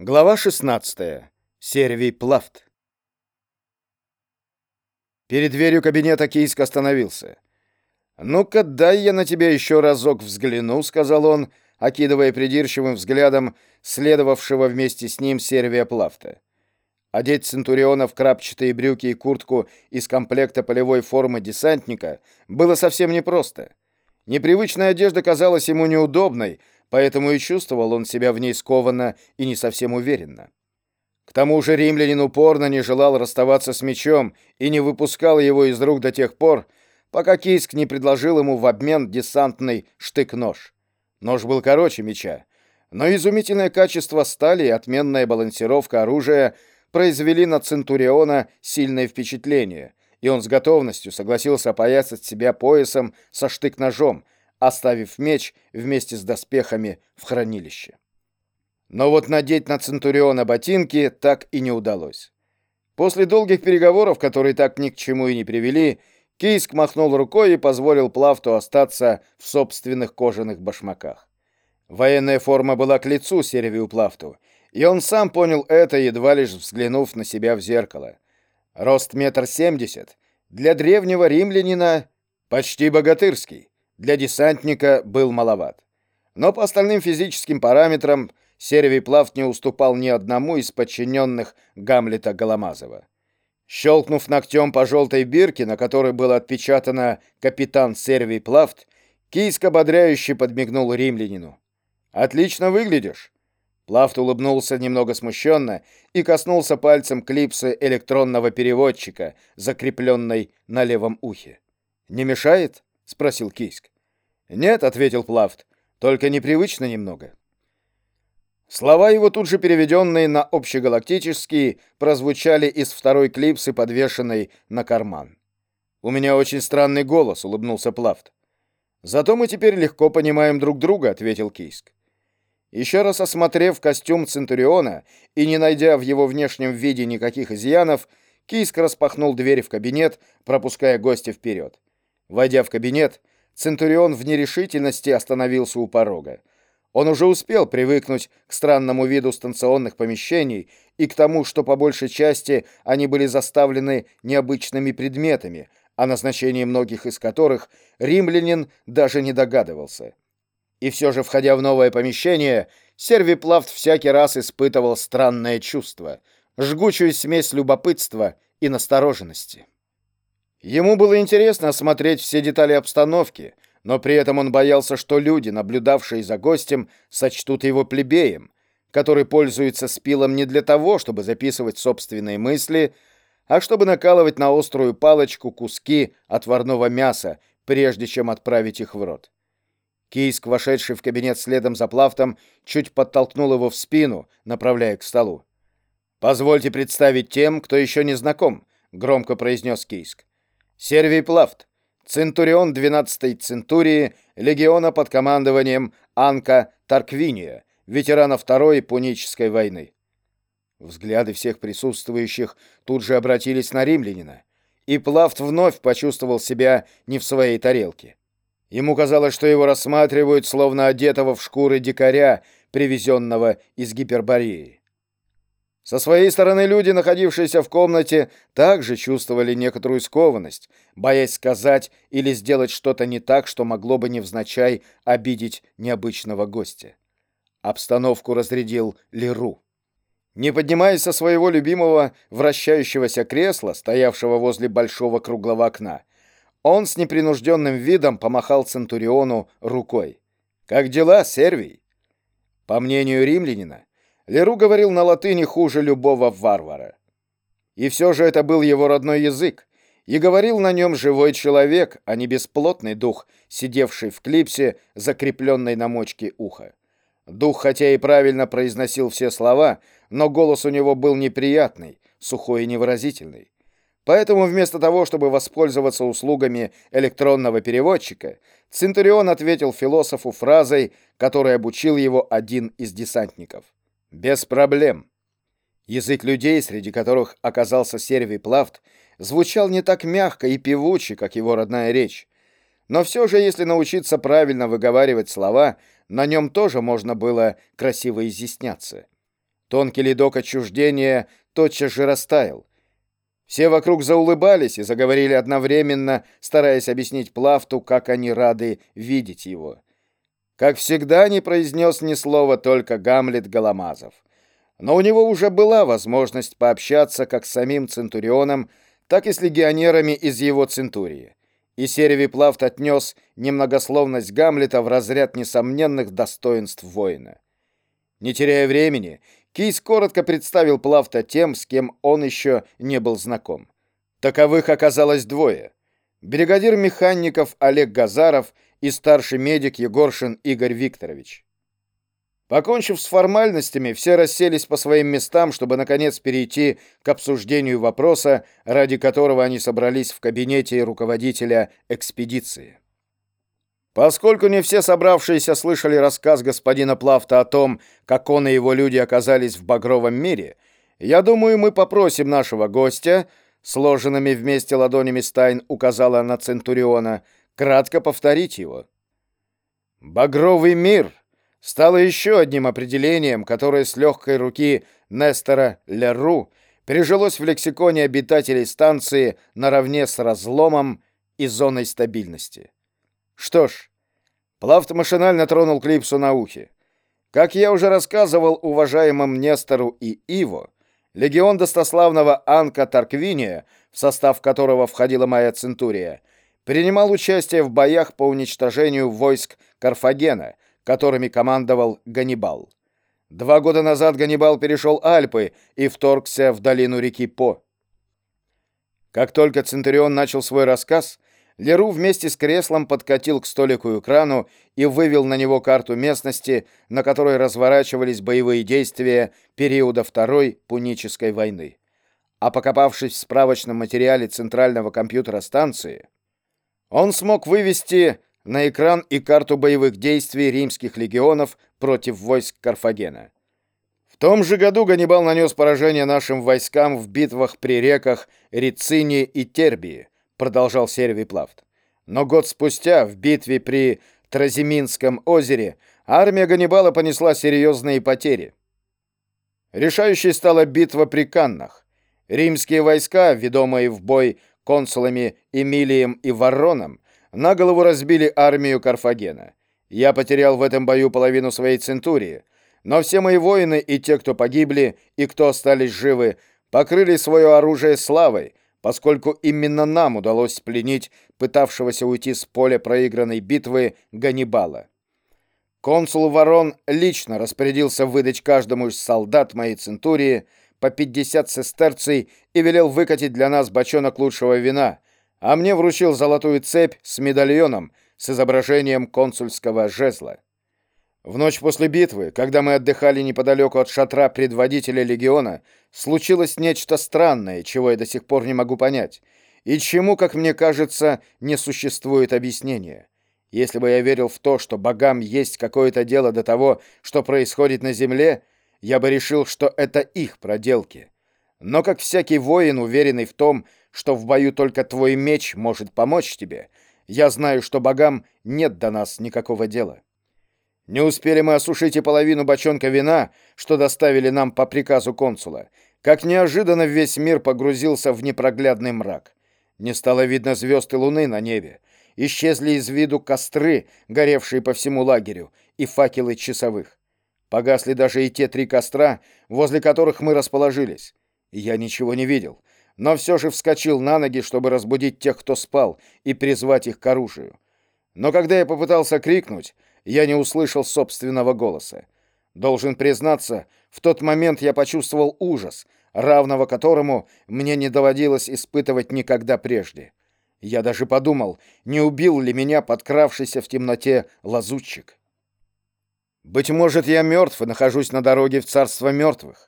Глава 16. Сервий Плафт. Перед дверью кабинета Кийск остановился. «Ну-ка, дай я на тебя еще разок взгляну», — сказал он, окидывая придирчивым взглядом следовавшего вместе с ним Сервия Плафта. Одеть Центуриона в крапчатые брюки и куртку из комплекта полевой формы десантника было совсем непросто. Непривычная одежда казалась ему неудобной, поэтому и чувствовал он себя в ней скованно и не совсем уверенно. К тому же римлянин упорно не желал расставаться с мечом и не выпускал его из рук до тех пор, пока Кийск не предложил ему в обмен десантный штык-нож. Нож был короче меча, но изумительное качество стали и отменная балансировка оружия произвели на Центуриона сильное впечатление, и он с готовностью согласился опоясать себя поясом со штык-ножом, оставив меч вместе с доспехами в хранилище. Но вот надеть на Центуриона ботинки так и не удалось. После долгих переговоров, которые так ни к чему и не привели, Кийск махнул рукой и позволил Плавту остаться в собственных кожаных башмаках. Военная форма была к лицу Сервию Плавту, и он сам понял это, едва лишь взглянув на себя в зеркало. Рост метр семьдесят, для древнего римлянина почти богатырский для десантника был маловат. Но по остальным физическим параметрам Сервий Плавт не уступал ни одному из подчиненных Гамлета Голомазова. Щелкнув ногтем по желтой бирке, на которой было отпечатано «Капитан Сервий Плавт», Кийск ободряюще подмигнул римлянину. «Отлично выглядишь!» Плавт улыбнулся немного смущенно и коснулся пальцем клипсы электронного переводчика, закрепленной на левом ухе. «Не мешает?» — спросил Кийск. «Нет», — ответил Плафт, — «только непривычно немного». Слова его, тут же переведенные на общегалактический, прозвучали из второй клипсы, подвешенной на карман. «У меня очень странный голос», — улыбнулся Плафт. «Зато мы теперь легко понимаем друг друга», — ответил Кийск. Еще раз осмотрев костюм Центуриона и не найдя в его внешнем виде никаких изъянов, Кийск распахнул дверь в кабинет, пропуская гостя вперед. Войдя в кабинет, Центурион в нерешительности остановился у порога. Он уже успел привыкнуть к странному виду станционных помещений и к тому, что по большей части они были заставлены необычными предметами, о назначении многих из которых римлянин даже не догадывался. И все же, входя в новое помещение, Сервиплавт всякий раз испытывал странное чувство, жгучую смесь любопытства и настороженности. Ему было интересно осмотреть все детали обстановки, но при этом он боялся, что люди, наблюдавшие за гостем, сочтут его плебеем, который пользуется спилом не для того, чтобы записывать собственные мысли, а чтобы накалывать на острую палочку куски отварного мяса, прежде чем отправить их в рот. Кийск, вошедший в кабинет следом за Плафтом, чуть подтолкнул его в спину, направляя к столу. «Позвольте представить тем, кто еще не знаком», — громко произнес Кийск. Сервий Плафт, Центурион 12-й Центурии, легиона под командованием Анка Тарквиния, ветерана Второй Пунической войны. Взгляды всех присутствующих тут же обратились на римлянина, и Плафт вновь почувствовал себя не в своей тарелке. Ему казалось, что его рассматривают словно одетого в шкуры дикаря, привезенного из Гипербореи. Со своей стороны люди, находившиеся в комнате, также чувствовали некоторую скованность, боясь сказать или сделать что-то не так, что могло бы невзначай обидеть необычного гостя. Обстановку разрядил Леру. Не поднимаясь со своего любимого вращающегося кресла, стоявшего возле большого круглого окна, он с непринужденным видом помахал Центуриону рукой. «Как дела, Сервий?» По мнению римлянина, Леру говорил на латыни хуже любого варвара. И все же это был его родной язык, и говорил на нем живой человек, а не бесплотный дух, сидевший в клипсе, закрепленной на мочке уха. Дух, хотя и правильно произносил все слова, но голос у него был неприятный, сухой и невыразительный. Поэтому вместо того, чтобы воспользоваться услугами электронного переводчика, Центурион ответил философу фразой, которой обучил его один из десантников — без проблем. Язык людей, среди которых оказался Сервий Плафт, звучал не так мягко и певуче, как его родная речь. Но все же, если научиться правильно выговаривать слова, на нем тоже можно было красиво изъясняться. Тонкий ледок отчуждения тотчас же растаял. Все вокруг заулыбались и заговорили одновременно, стараясь объяснить Плафту, как они рады видеть его. Как всегда, не произнес ни слова только Гамлет Голомазов. Но у него уже была возможность пообщаться как с самим Центурионом, так и с легионерами из его Центурии. И Серевий Плафт отнес немногословность Гамлета в разряд несомненных достоинств воина. Не теряя времени, Кейс коротко представил Плафта тем, с кем он еще не был знаком. Таковых оказалось двое. Бригадир механиков Олег Газаров и старший медик Егоршин Игорь Викторович. Покончив с формальностями, все расселись по своим местам, чтобы наконец перейти к обсуждению вопроса, ради которого они собрались в кабинете руководителя экспедиции. Поскольку не все собравшиеся слышали рассказ господина Плафта о том, как он и его люди оказались в багровом мире, я думаю, мы попросим нашего гостя, сложенными вместе ладонями Стайн указала на Центуриона, кратко повторить его. «Багровый мир» стало еще одним определением, которое с легкой руки Нестора Леру прижилось в лексиконе обитателей станции наравне с разломом и зоной стабильности. Что ж, Плафт машинально тронул клипсу на ухе. Как я уже рассказывал уважаемым Нестору и Иво, легион достославного Анка Тарквиния, в состав которого входила моя центурия, принимал участие в боях по уничтожению войск Карфагена — которыми командовал Ганнибал. Два года назад Ганнибал перешел Альпы и вторгся в долину реки По. Как только Центурион начал свой рассказ, Леру вместе с креслом подкатил к столику и экрану и вывел на него карту местности, на которой разворачивались боевые действия периода Второй Пунической войны. А покопавшись в справочном материале центрального компьютера станции, он смог вывести на экран и карту боевых действий римских легионов против войск Карфагена. В том же году Ганнибал нанес поражение нашим войскам в битвах при реках Рицине и Тербии, продолжал Сервий Плафт. Но год спустя, в битве при Тразиминском озере, армия Ганнибала понесла серьезные потери. Решающей стала битва при Каннах. Римские войска, ведомые в бой консулами Эмилием и Варроном, на голову разбили армию Карфагена. Я потерял в этом бою половину своей центурии, но все мои воины и те, кто погибли, и кто остались живы, покрыли свое оружие славой, поскольку именно нам удалось пленить пытавшегося уйти с поля проигранной битвы Ганнибала. Консул Ворон лично распорядился выдать каждому из солдат моей центурии по 50 сестерций и велел выкатить для нас бочонок лучшего вина, а мне вручил золотую цепь с медальоном с изображением консульского жезла. В ночь после битвы, когда мы отдыхали неподалеку от шатра предводителя легиона, случилось нечто странное, чего я до сих пор не могу понять, и чему, как мне кажется, не существует объяснения. Если бы я верил в то, что богам есть какое-то дело до того, что происходит на земле, я бы решил, что это их проделки. Но как всякий воин, уверенный в том, что в бою только твой меч может помочь тебе, я знаю, что богам нет до нас никакого дела. Не успели мы осушить и половину бочонка вина, что доставили нам по приказу консула, как неожиданно весь мир погрузился в непроглядный мрак. Не стало видно звезд и луны на небе. Исчезли из виду костры, горевшие по всему лагерю, и факелы часовых. Погасли даже и те три костра, возле которых мы расположились. Я ничего не видел, но все же вскочил на ноги, чтобы разбудить тех, кто спал, и призвать их к оружию. Но когда я попытался крикнуть, я не услышал собственного голоса. Должен признаться, в тот момент я почувствовал ужас, равного которому мне не доводилось испытывать никогда прежде. Я даже подумал, не убил ли меня подкравшийся в темноте лазутчик. Быть может, я мертв и нахожусь на дороге в царство мертвых.